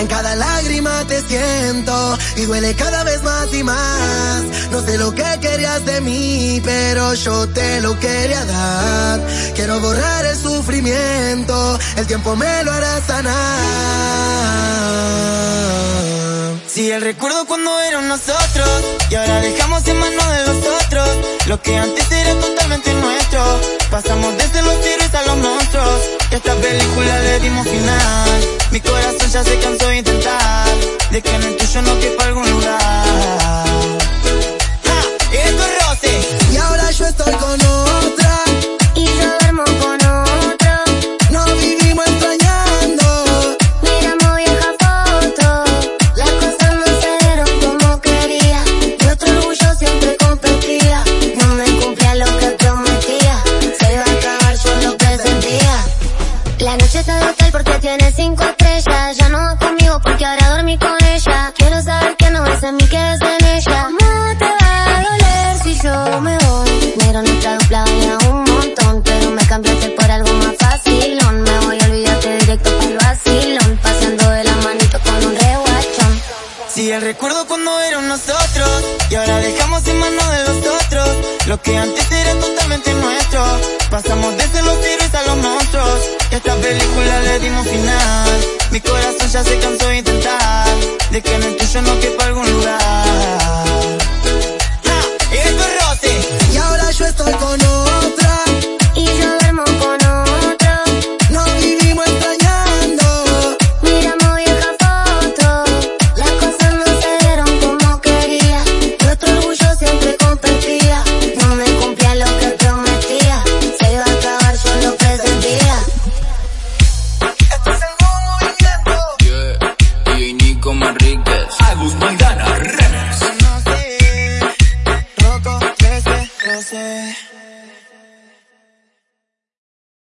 En cada lágrima te siento y duele cada vez más y más. No sé lo que querías de mí, pero yo te lo quería dar. Quiero borrar el sufrimiento, el tiempo me lo hará sanar. Si el recuerdo cuando eran nosotros y ahora dejamos en manos de los otros lo que antes era totalmente nuestro. Pasamos desde los tigres a los monstruos. Esta película le dimos final. Mi corazón ya se cansó de que en el tuyo no quepa algún lugar. ¡Ja! ¡Esto es Rosy! Y ahora yo estoy con otra. Y yo duermo con otro. Nos vivimos extrañando. Miramos vieja foto. Las cosas no se dieron como quería. Nuestro orgullo siempre competía. No me cumplía lo que prometía. Se iba a acabar, yo lo presentía. La noche está de hotel porque tiene cinco Si el recuerdo cuando eran nosotros y ahora dejamos en manos de los otros lo que antes era totalmente nuestro. Pasamos desde los tigres a los monstruos. Esta película le dimos final. Mi corazón ya se cansó de intentar de que en el tuyo no quepa algún lugar. Sé, Rocco, 13, Rosé.